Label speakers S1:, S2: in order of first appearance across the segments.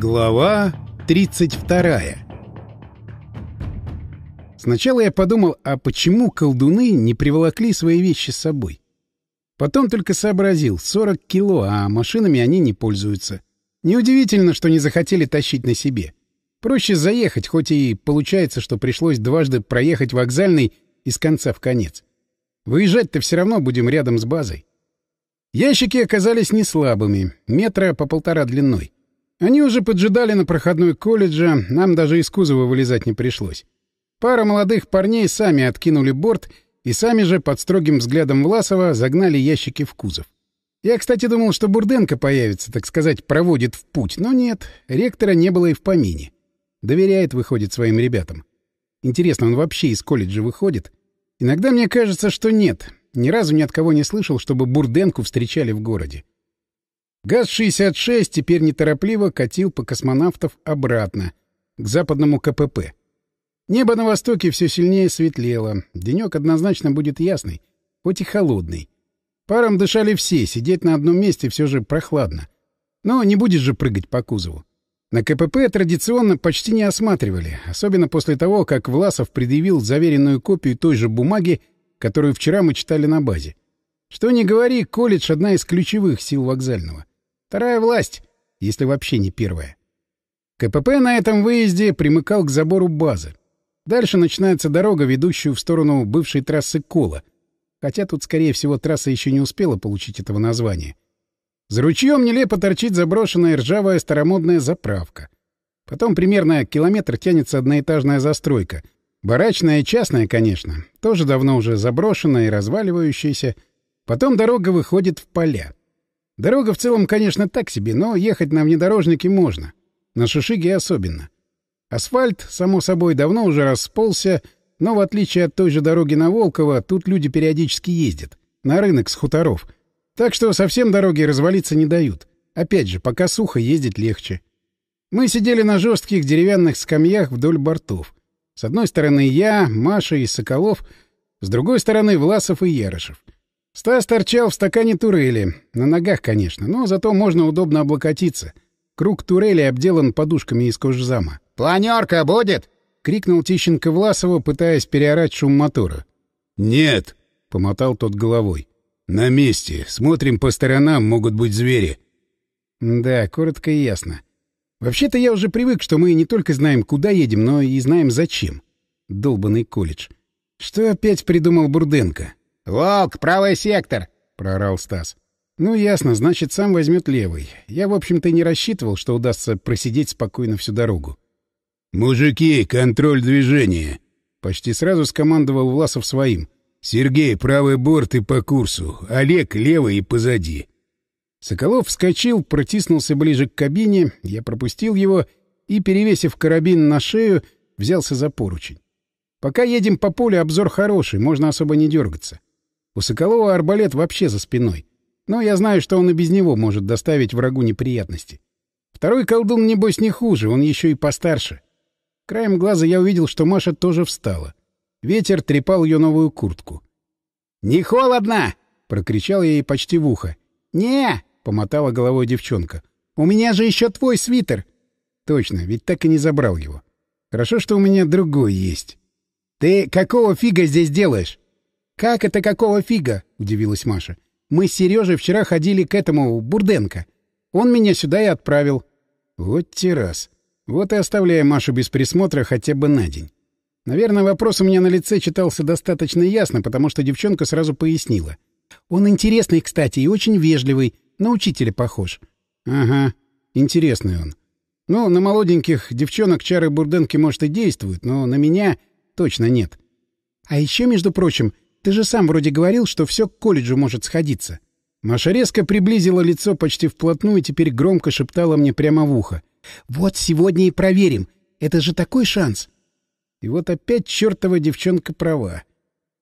S1: Глава 32 Сначала я подумал, а почему колдуны не приволокли свои вещи с собой? Потом только сообразил, 40 кило, а машинами они не пользуются. Неудивительно, что не захотели тащить на себе. Проще заехать, хоть и получается, что пришлось дважды проехать вокзальный из конца в конец. Выезжать-то все равно будем рядом с базой. Ящики оказались не слабыми, метра по полтора длиной. Они уже поджидали на проходной колледжа, нам даже из кузова вылезать не пришлось. Пара молодых парней сами откинули борт и сами же под строгим взглядом Власова загнали ящики в кузов. Я, кстати, думал, что Бурденко появится, так сказать, проводит в путь, но нет, ректора не было и в помине. Доверяет, выходит, своим ребятам. Интересно, он вообще из колледжа выходит? Иногда мне кажется, что нет. Ни разу ни от кого не слышал, чтобы Бурденку встречали в городе. ГАЗ-66 теперь неторопливо катил по космонавтов обратно, к западному КПП. Небо на востоке все сильнее светлело. Денек однозначно будет ясный, хоть и холодный. Паром дышали все, сидеть на одном месте все же прохладно. Но не будешь же прыгать по кузову. На КПП традиционно почти не осматривали, особенно после того, как Власов предъявил заверенную копию той же бумаги, которую вчера мы читали на базе. Что ни говори, колледж — одна из ключевых сил вокзального. Вторая власть, если вообще не первая. КПП на этом выезде примыкал к забору базы. Дальше начинается дорога, ведущая в сторону бывшей трассы Кола. Хотя тут, скорее всего, трасса еще не успела получить этого названия. За ручьем нелепо торчит заброшенная ржавая старомодная заправка. Потом примерно километр тянется одноэтажная застройка. Барачная и частная, конечно. Тоже давно уже заброшенная и разваливающаяся. Потом дорога выходит в поля. Дорога в целом, конечно, так себе, но ехать на внедорожнике можно. На Шишиге особенно. Асфальт, само собой, давно уже расползся, но в отличие от той же дороги на Волково, тут люди периодически ездят. На рынок с хуторов — так что совсем дороги развалиться не дают. Опять же, пока сухо, ездить легче. Мы сидели на жестких деревянных скамьях вдоль бортов. С одной стороны я, Маша и Соколов, с другой стороны Власов и Ярышев. Стас торчал в стакане турели, на ногах, конечно, но зато можно удобно облокотиться. Круг турели обделан подушками из кожзама.
S2: «Планерка будет?»
S1: — крикнул Тищенко Власову, пытаясь переорать шум мотора.
S3: «Нет!» — помотал тот головой. «На месте. Смотрим по сторонам, могут быть звери».
S1: «Да, коротко и ясно. Вообще-то я уже привык, что мы не только знаем, куда едем, но и знаем, зачем. Долбанный колледж. Что опять придумал Бурденко?»
S2: «Волк, правый сектор!»
S1: — проорал Стас. «Ну, ясно, значит, сам возьмет левый. Я, в общем-то, не рассчитывал, что удастся просидеть спокойно всю дорогу».
S3: «Мужики, контроль движения!»
S1: Почти сразу скомандовал Власов своим.
S3: Сергей, правый борт и по курсу. Олег, левый и позади.
S1: Соколов вскочил, протиснулся ближе к кабине, я пропустил его и, перевесив карабин на шею, взялся за поручень. Пока едем по полю, обзор хороший, можно особо не дергаться. У Соколова арбалет вообще за спиной. Но я знаю, что он и без него может доставить врагу неприятности. Второй колдун, небось, не хуже, он еще и постарше. Краем глаза я увидел, что Маша тоже встала. Ветер трепал ее новую куртку.
S2: «Не холодно!»
S1: — прокричал я ей почти в ухо.
S2: «Не!»
S1: — помотала головой девчонка. «У меня же еще твой свитер!» «Точно, ведь так и не забрал его. Хорошо, что у меня другой есть».
S2: «Ты какого фига здесь делаешь?»
S1: «Как это какого фига?» — удивилась Маша. «Мы с Сережей вчера ходили к этому Бурденко. Он меня сюда и отправил». «Вот те раз. Вот и оставляя Машу без присмотра хотя бы на день». Наверное, вопрос у меня на лице читался достаточно ясно, потому что девчонка сразу пояснила. «Он интересный, кстати, и очень вежливый. На учителя похож». «Ага, интересный он. Ну, на молоденьких девчонок чары Бурденки, может, и действуют, но на меня точно нет. А еще, между прочим, ты же сам вроде говорил, что все к колледжу может сходиться». Маша резко приблизила лицо почти вплотную и теперь громко шептала мне прямо в ухо. «Вот сегодня и проверим. Это же такой шанс!» И вот опять чертова девчонка права.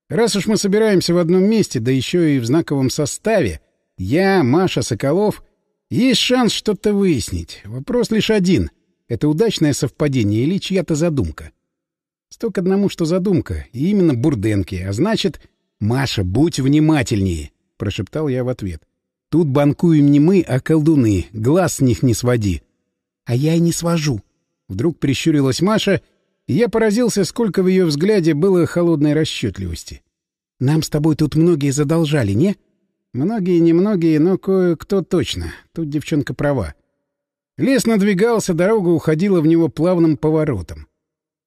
S1: Раз уж мы собираемся в одном месте, да еще и в знаковом составе, я, Маша, Соколов, есть шанс что-то выяснить. Вопрос лишь один. Это удачное совпадение или чья-то задумка? Сток одному, что задумка, и именно Бурденки, а значит... «Маша, будь внимательнее!» — прошептал я в ответ. «Тут банкуем не мы, а колдуны. Глаз с них не своди». А я и не свожу. Вдруг прищурилась Маша, и я поразился, сколько в ее взгляде было холодной расчетливости. Нам с тобой тут многие задолжали, не? Многие, немногие, но кое-кто точно. Тут девчонка права. Лес надвигался, дорога уходила в него плавным поворотом.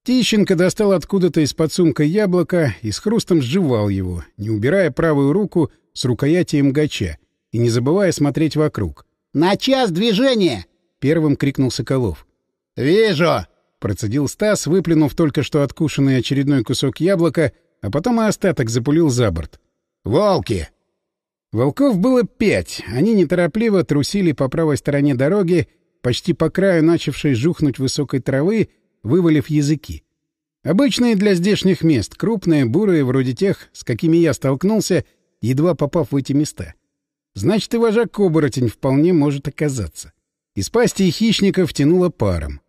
S1: Тищенко достал откуда-то из-под сумка яблоко и с хрустом сживал его, не убирая правую руку с рукоятием гача и не забывая смотреть вокруг.
S2: «На час движения!»
S1: — первым крикнул Соколов.
S2: «Вижу!»
S1: — процедил Стас, выплюнув только что откушенный очередной кусок яблока, а потом и остаток запулил за борт.
S2: «Волки!»
S1: Волков было пять. Они неторопливо трусили по правой стороне дороги, почти по краю начавшей жухнуть высокой травы, вывалив языки. Обычные для здешних мест, крупные, бурые, вроде тех, с какими я столкнулся, едва попав в эти места. Значит, и вожак-оборотень вполне может оказаться. Из пасти хищников тянуло паром.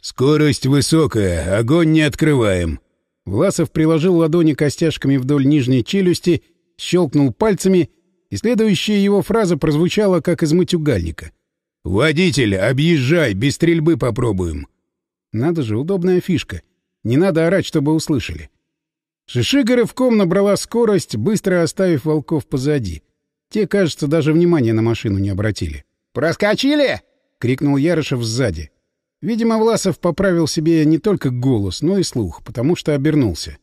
S3: «Скорость высокая, огонь не открываем».
S1: Власов приложил ладони костяшками вдоль нижней челюсти, щелкнул пальцами, и следующая его фраза прозвучала, как из матюгальника.
S3: «Водитель, объезжай, без стрельбы попробуем».
S1: Надо же, удобная фишка. Не надо орать, чтобы услышали. Шишига рывком набрала скорость, быстро оставив волков позади. Те, кажется, даже внимания на машину не обратили.
S2: «Проскочили!»
S1: — крикнул Ярышев сзади. Видимо, Власов поправил себе не только голос, но и слух, потому что обернулся.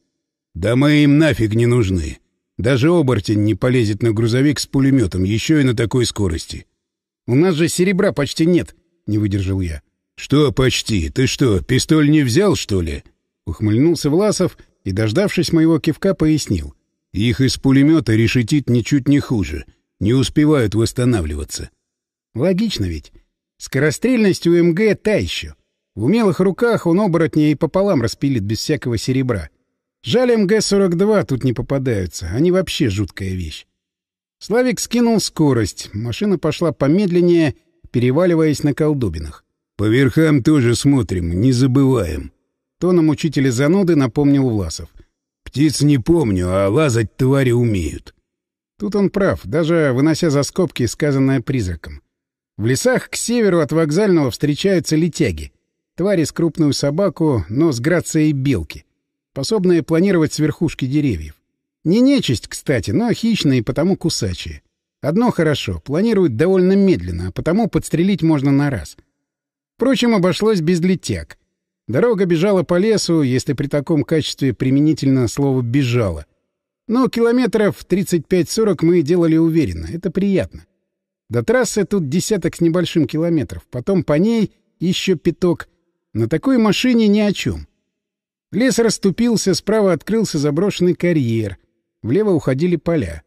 S3: «Да мы им нафиг не нужны. Даже оборотень не полезет на грузовик с пулеметом, еще и на такой скорости».
S1: «У нас же серебра почти нет», — не выдержал я.
S3: «Что почти? Ты что, пистоль не взял, что ли?»
S1: Ухмыльнулся Власов и, дождавшись моего кивка, пояснил.
S3: «Их из пулемета решетит ничуть не хуже. Не успевают восстанавливаться».
S1: «Логично ведь. Скорострельность у МГ та еще. В умелых руках он оборотня и пополам распилит без всякого серебра. Жаль, МГ-42 тут не попадаются. Они вообще жуткая вещь». Славик скинул скорость. Машина пошла помедленнее, переваливаясь на колдобинах.
S3: «По верхам тоже смотрим, не забываем».
S1: Тоном учителя зануды напомнил Власов.
S3: «Птиц не помню, а лазать твари умеют».
S1: Тут он прав, даже вынося за скобки сказанное призраком. В лесах к северу от вокзального встречаются летяги. Твари с крупную собаку, но с грацией белки, способные планировать с верхушки деревьев. Не нечисть, кстати, но хищные потому кусачие. Одно хорошо, планируют довольно медленно, а потому подстрелить можно на раз — Впрочем, обошлось без летяг. Дорога бежала по лесу, если при таком качестве применительно слово «бежала». Но километров 35-40 мы делали уверенно. Это приятно. До трассы тут десяток с небольшим километров. Потом по ней еще пяток. На такой машине ни о чем. Лес расступился, справа открылся заброшенный карьер. Влево уходили поля.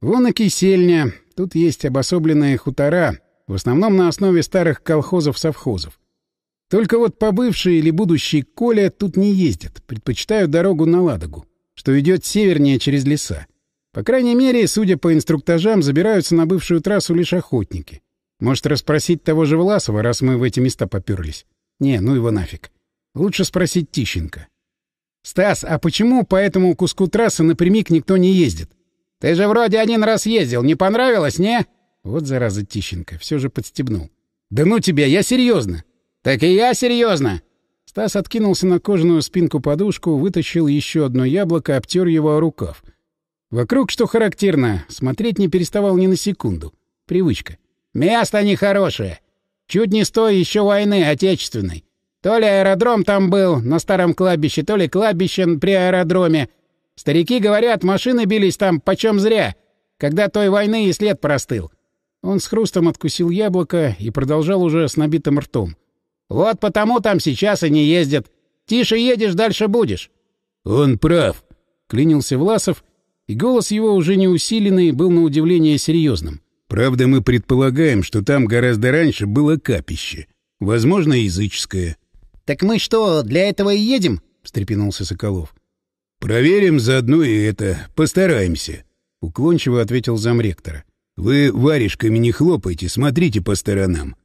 S1: Вон и кисельня. Тут есть обособленные хутора, в основном на основе старых колхозов-совхозов. Только вот побывший или будущий Коля тут не ездят, предпочитают дорогу на Ладогу, что идет севернее через леса. По крайней мере, судя по инструктажам, забираются на бывшую трассу лишь охотники. Может, расспросить того же Власова, раз мы в эти места поперлись? Не, ну его нафиг. Лучше спросить Тищенко. «Стас, а почему по этому куску трассы напрямик никто не ездит?»
S2: «Ты же вроде один раз ездил, не понравилось, не?»
S1: Вот зараза Тищенко, все же подстебнул. «Да ну тебя, я серьезно!»
S2: «Так и я серьезно!»
S1: Стас откинулся на кожаную спинку подушку, вытащил еще одно яблоко, обтер его о рукав. Вокруг, что характерно, смотреть не переставал ни на секунду. Привычка.
S2: «Место нехорошее. Чуть не стой еще войны отечественной. То ли аэродром там был, на старом кладбище, то ли кладбище при аэродроме. Старики говорят, машины бились там почем зря, когда той войны и след простыл.
S1: Он с хрустом откусил яблоко и продолжал уже с набитым ртом.
S2: «Вот потому там сейчас и не ездят. Тише едешь, дальше будешь».
S3: «Он прав», — клянился Власов, и голос его, уже не усиленный, был на удивление серьезным. «Правда, мы предполагаем, что там гораздо раньше было капище. Возможно, языческое».
S2: «Так мы что, для этого и едем?»
S1: — встрепенулся Соколов.
S3: «Проверим заодно и это. Постараемся», — уклончиво ответил замректора. Вы варежками не хлопайте, смотрите по сторонам.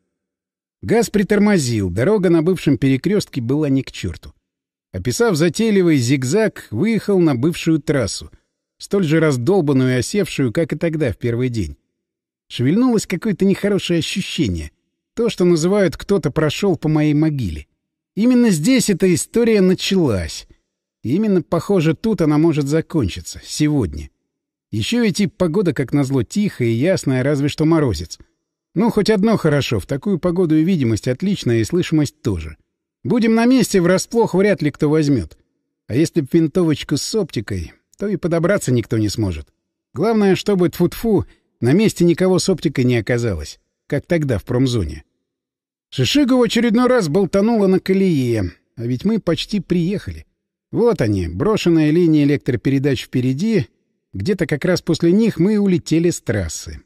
S1: Газ притормозил, дорога на бывшем перекрестке была не к черту. Описав затейливый зигзаг, выехал на бывшую трассу, столь же раздолбанную и осевшую, как и тогда, в первый день. Шевельнулось какое-то нехорошее ощущение. То, что называют «кто-то прошел по моей могиле». Именно здесь эта история началась. И именно, похоже, тут она может закончиться. Сегодня. Еще ведь и погода, как назло, тихая и ясная, разве что морозец. Ну, хоть одно хорошо. В такую погоду и видимость отличная, и слышимость тоже. Будем на месте, врасплох вряд ли кто возьмет. А если б винтовочку с оптикой, то и подобраться никто не сможет. Главное, чтобы, тфу-тфу, на месте никого с оптикой не оказалось, как тогда в промзоне. Шишига в очередной раз болтанула на колее, а ведь мы почти приехали. Вот они, брошенная линия электропередач впереди, где-то как раз после них мы улетели с трассы.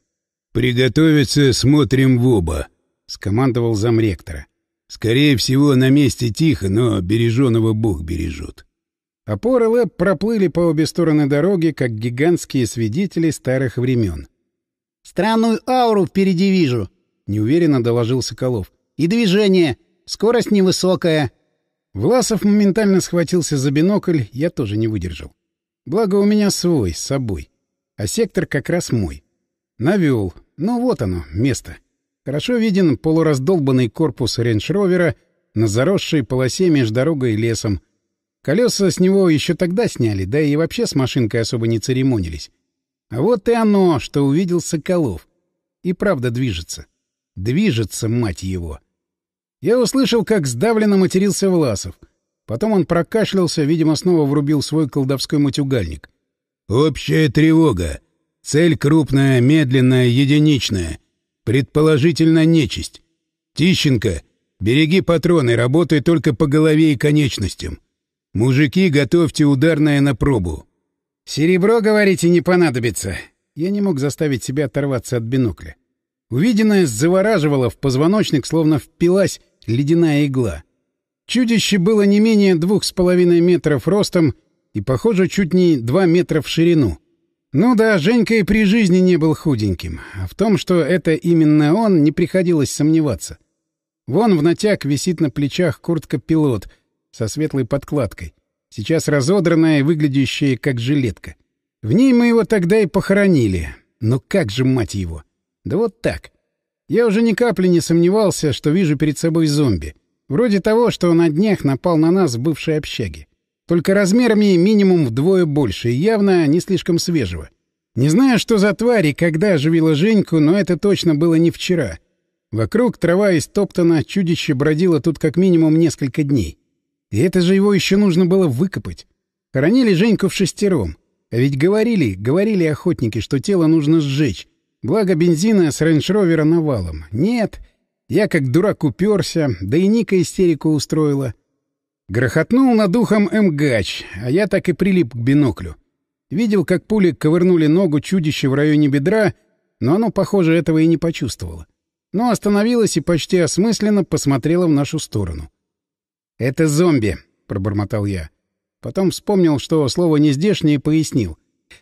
S3: «Приготовиться, смотрим в оба», — скомандовал замректора. «Скорее всего, на месте тихо, но береженого Бог бережет».
S1: Опоры ЛЭП проплыли по обе стороны дороги, как гигантские свидетели старых времен.
S2: «Странную ауру впереди вижу», — неуверенно доложил Соколов. «И движение. Скорость невысокая».
S1: Власов моментально схватился за бинокль, я тоже не выдержал. Благо у меня свой, с собой. А сектор как раз мой. Навел. Ну вот оно, место. Хорошо виден полураздолбанный корпус рейндж-ровера на заросшей полосе между дорогой и лесом — Колеса с него еще тогда сняли, да и вообще с машинкой особо не церемонились. А вот и оно, что увидел Соколов. И правда движется. Движется, мать его. Я услышал, как сдавленно матерился Власов. Потом он прокашлялся, видимо, снова врубил свой колдовской матюгальник.
S3: «Общая тревога. Цель крупная, медленная, единичная. Предположительно, нечисть. Тищенко, береги патроны, работай только по голове и конечностям. «Мужики, готовьте ударное на пробу».
S1: «Серебро, говорите, не понадобится». Я не мог заставить себя оторваться от бинокля. Увиденное завораживало, в позвоночник словно впилась ледяная игла. Чудище было не менее двух с половиной метров ростом и, похоже, чуть не два метра в ширину. Ну да, Женька и при жизни не был худеньким. А в том, что это именно он, не приходилось сомневаться. Вон в натяг висит на плечах куртка-пилот — со светлой подкладкой, сейчас разодранная и выглядящая как жилетка. В ней мы его тогда и похоронили. Но как же, мать его! Да вот так. Я уже ни капли не сомневался, что вижу перед собой зомби. Вроде того, что на днях напал на нас в бывшей общаге. Только размерами минимум вдвое больше и явно не слишком свежего. Не знаю, что за тварь и когда оживила Женьку, но это точно было не вчера. Вокруг трава истоптана, чудище бродило тут как минимум несколько дней. И это же его еще нужно было выкопать. Хоронили Женьку в шестером. А ведь говорили, говорили охотники, что тело нужно сжечь. Благо бензина с рейндж-ровера навалом. Нет, я как дурак уперся, да и Ника истерику устроила. Грохотнул над ухом МГАЧ, а я так и прилип к биноклю. Видел, как пули ковырнули ногу чудища в районе бедра, но оно, похоже, этого и не почувствовало. Но остановилось и почти осмысленно посмотрело в нашу сторону. «Это зомби», — пробормотал я. Потом вспомнил, что слово нездешнее, пояснил.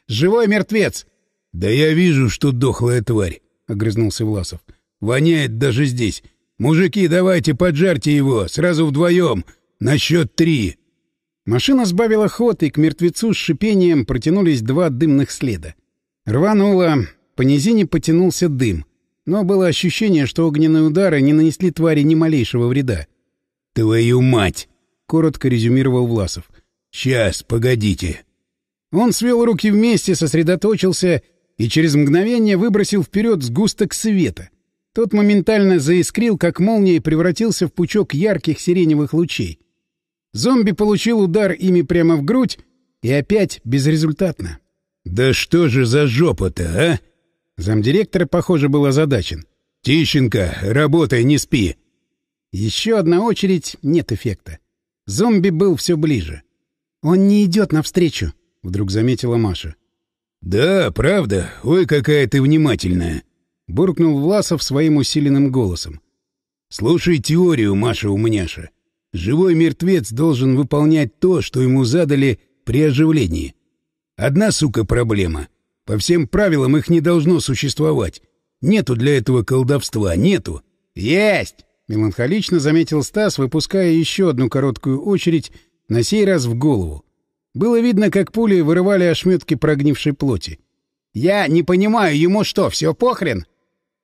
S1: «Живой мертвец!»
S3: «Да я вижу, что дохлая тварь», — огрызнулся Власов. «Воняет даже здесь. Мужики, давайте поджарьте его, сразу вдвоем, на счет три».
S1: Машина сбавила ход, и к мертвецу с шипением протянулись два дымных следа. Рвануло, по низине потянулся дым, но было ощущение, что огненные удары не нанесли твари ни малейшего вреда.
S3: «Твою мать!» — коротко резюмировал Власов. «Сейчас, погодите».
S1: Он свел руки вместе, сосредоточился и через мгновение выбросил вперед сгусток света. Тот моментально заискрил, как молния, и превратился в пучок ярких сиреневых лучей. Зомби получил удар ими прямо в грудь, и опять безрезультатно.
S3: «Да что же за жопа-то, а?»
S1: Замдиректора, похоже, был озадачен.
S3: «Тищенко, работай, не спи!»
S1: Еще одна очередь — нет эффекта. Зомби был все ближе. «Он не идет навстречу», — вдруг заметила Маша.
S3: «Да, правда. Ой, какая ты внимательная!» — буркнул Власов своим усиленным голосом. «Слушай теорию, Маша-умняша. Живой мертвец должен выполнять то, что ему задали при оживлении. Одна, сука, проблема. По всем правилам их не должно существовать. Нету для этого колдовства, нету».
S1: «Есть!» Меланхолично заметил Стас, выпуская еще одну короткую очередь, на сей раз в голову. Было видно, как пули вырывали ошметки прогнившей плоти. «Я не понимаю, ему что, все похрен?»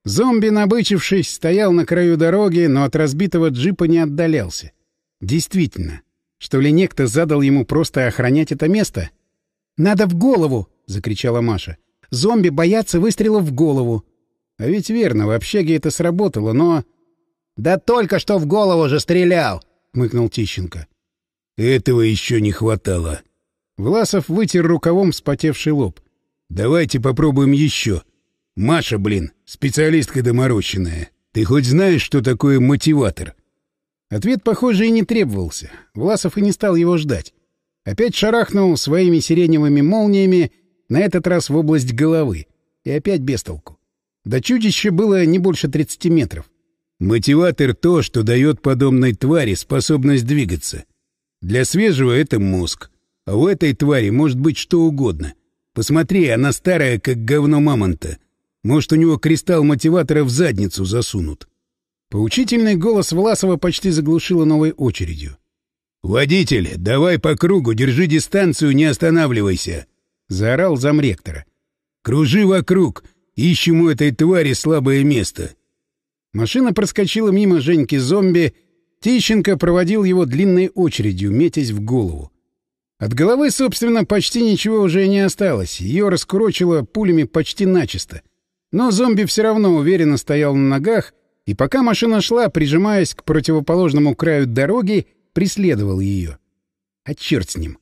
S1: Зомби, набычившись, стоял на краю дороги, но от разбитого джипа не отдалялся. Действительно, что ли некто задал ему просто охранять это место? «Надо в голову!» — закричала Маша. «Зомби боятся выстрелов в голову!» А ведь верно, в общаге это сработало, но...
S2: «Да только что в голову же стрелял!»
S1: — мыкнул Тищенко.
S3: «Этого еще не хватало!»
S1: Власов вытер рукавом вспотевший лоб.
S3: «Давайте попробуем еще!» «Маша, блин, специалистка доморощенная. Ты хоть знаешь, что такое мотиватор?»
S1: Ответ, похоже, и не требовался. Власов и не стал его ждать. Опять шарахнул своими сиреневыми молниями, на этот раз в область головы. И опять без толку. До чудища было не больше 30 метров.
S3: Мотиватор — то, что дает подобной твари способность двигаться. Для свежего — это мозг. А у этой твари может быть что угодно. Посмотри, она старая, как говно мамонта. Может, у него кристалл мотиватора в задницу засунут.
S1: Поучительный голос Власова почти заглушило новой очередью.
S3: «Водитель, давай по кругу, держи дистанцию, не останавливайся!» — заорал замректора. «Кружи вокруг, ищем у этой твари слабое место!»
S1: Машина проскочила мимо Женьки-зомби, Тищенко проводил его длинной очередью, метясь в голову. От головы, собственно, почти ничего уже не осталось, ее раскурочило пулями почти начисто — но зомби все равно уверенно стоял на ногах, и пока машина шла, прижимаясь к противоположному краю дороги, преследовал ее. А черт с ним.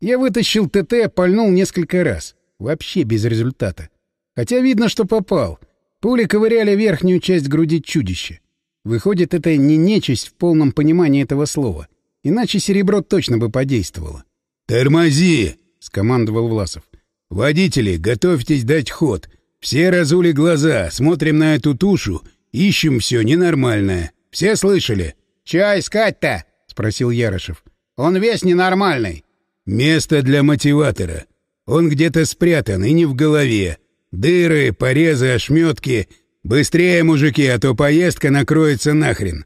S1: Я вытащил ТТ, пальнул несколько раз. Вообще без результата. Хотя видно, что попал. Пули ковыряли верхнюю часть груди чудища. Выходит, это не нечисть в полном понимании этого слова. Иначе серебро точно бы подействовало.
S3: «Тормози!» — скомандовал Власов. «Водители, готовьтесь дать ход. Все разули глаза, смотрим на эту тушу, ищем все ненормальное. Все слышали?
S2: — Чё искать-то? — спросил Ярышев. — Он весь ненормальный.
S3: — Место для мотиватора. Он где-то спрятан и не в голове. Дыры, порезы, ошметки. Быстрее, мужики, а то поездка накроется нахрен.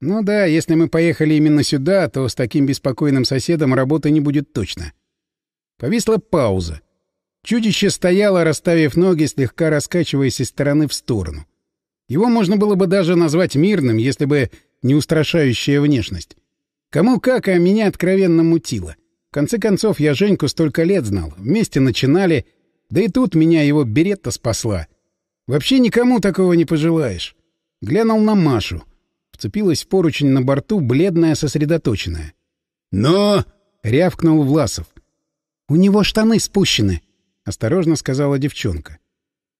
S1: Ну да, если мы поехали именно сюда, то с таким беспокойным соседом работы не будет точно. Повисла пауза. Чудище стояло, расставив ноги, слегка раскачиваясь из стороны в сторону. Его можно было бы даже назвать мирным, если бы не устрашающая внешность. Кому как, а меня откровенно мутило. В конце концов, я Женьку столько лет знал. Вместе начинали, да и тут меня его беретта спасла. Вообще никому такого не пожелаешь. Глянул на Машу. Вцепилась поручень на борту, бледная, сосредоточенная.
S3: «Но!»
S1: — рявкнул Власов. «У него штаны спущены», — осторожно сказала девчонка.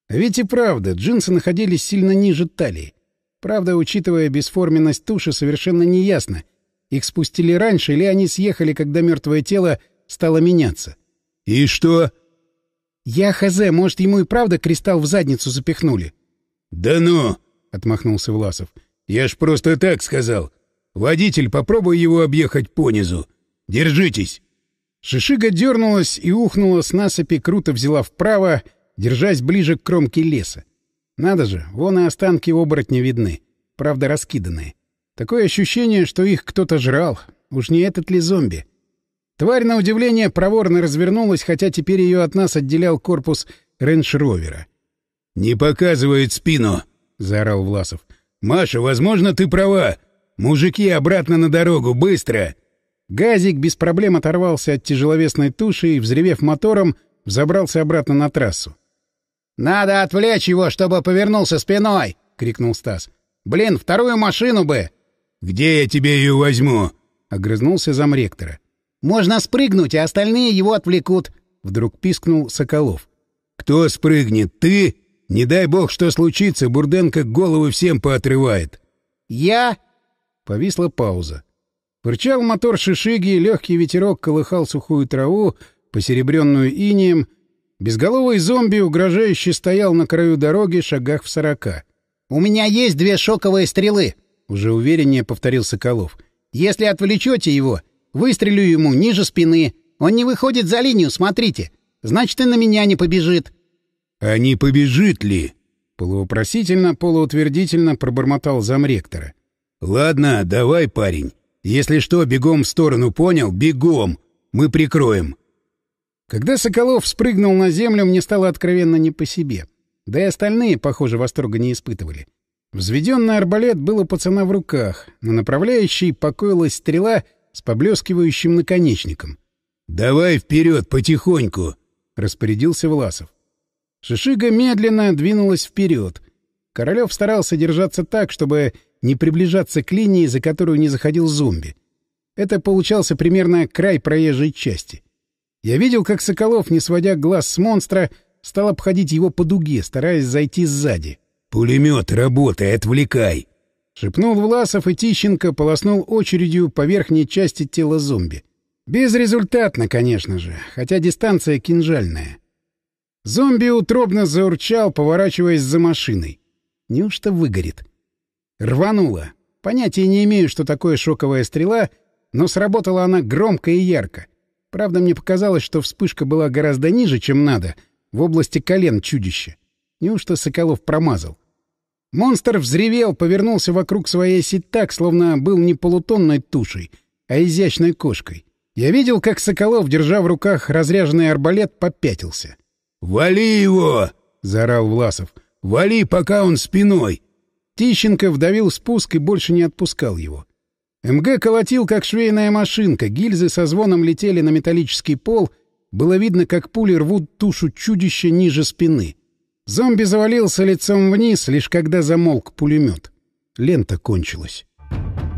S1: Ведь и правда, джинсы находились сильно ниже талии. Правда, учитывая бесформенность туши, совершенно неясно, их спустили раньше или они съехали, когда мертвое тело стало меняться.
S3: — И что?
S1: — Я хз, может, ему и правда кристалл в задницу запихнули?
S3: — Да ну! — отмахнулся Власов. — Я ж просто так сказал. Водитель, попробуй его объехать понизу. Держитесь!
S1: Шишига дернулась и ухнула с насыпи, круто взяла вправо, держась ближе к кромке леса. Надо же, вон и останки оборотня видны, правда раскиданные. Такое ощущение, что их кто-то жрал. Уж не этот ли зомби? Тварь, на удивление, проворно развернулась, хотя теперь ее от нас отделял корпус рейндж-ровера.
S3: «Не показывает спину!» — заорал Власов. «Маша, возможно, ты права. Мужики, обратно на дорогу, быстро!»
S1: Газик без проблем оторвался от тяжеловесной туши и, взревев мотором, взобрался обратно на трассу.
S2: «Надо отвлечь его, чтобы повернулся спиной!» — крикнул Стас. «Блин, вторую машину бы!»
S3: «Где я тебе ее возьму?» — огрызнулся замректора.
S2: «Можно спрыгнуть, а остальные его отвлекут!»
S1: — вдруг пискнул Соколов.
S3: «Кто спрыгнет? Ты? Не дай бог, что случится, Бурденко голову всем поотрывает!»
S2: «Я?»
S1: Повисла пауза. Пырчал мотор шишиги, легкий ветерок колыхал сухую траву, посеребренную инием. Безголовый зомби угрожающе стоял на краю дороги, шагах в сорока.
S2: «У меня есть две шоковые стрелы», —
S1: уже увереннее повторил Соколов.
S2: «Если отвлечете его, выстрелю ему ниже спины. Он не выходит за линию, смотрите. Значит, и на меня не побежит».
S3: «А не побежит ли?»
S1: — полуопросительно, полуутвердительно пробормотал замректора.
S3: «Ладно, давай, парень. Если что, бегом в сторону, понял? Бегом! Мы прикроем!»
S1: Когда Соколов спрыгнул на землю, мне стало откровенно не по себе. Да и остальные, похоже, восторга не испытывали. Взведенный арбалет был у пацана в руках. На направляющей покоилась стрела с поблескивающим наконечником.
S3: «Давай вперед, потихоньку!» — распорядился Власов.
S1: Шишига медленно двинулась вперед. Королев старался держаться так, чтобы не приближаться к линии, за которую не заходил зомби. Это получался примерно край проезжей части. Я видел, как Соколов, не сводя глаз с монстра, стал обходить его по дуге, стараясь зайти сзади.
S3: «Пулемет, работай, отвлекай!»
S1: — шепнул Власов, и Тищенко полоснул очередью по верхней части тела зомби. Безрезультатно, конечно же, хотя дистанция кинжальная. Зомби утробно заурчал, поворачиваясь за машиной. Неужто выгорит? Рвануло. Понятия не имею, что такое шоковая стрела, но сработала она громко и ярко. Правда, мне показалось, что вспышка была гораздо ниже, чем надо, в области колен чудища. Неужто Соколов промазал? Монстр взревел, повернулся вокруг своей оси так, словно был не полутонной тушей, а изящной кошкой. Я видел, как Соколов, держа в руках разряженный арбалет, попятился.
S3: «Вали его!» — заорал Власов. «Вали, пока он спиной!»
S1: Тищенко вдавил спуск и больше не отпускал его. МГ колотил, как швейная машинка, гильзы со звоном летели на металлический пол, было видно, как пули рвут тушу чудища ниже спины. Зомби завалился лицом вниз, лишь когда замолк пулемет. Лента кончилась.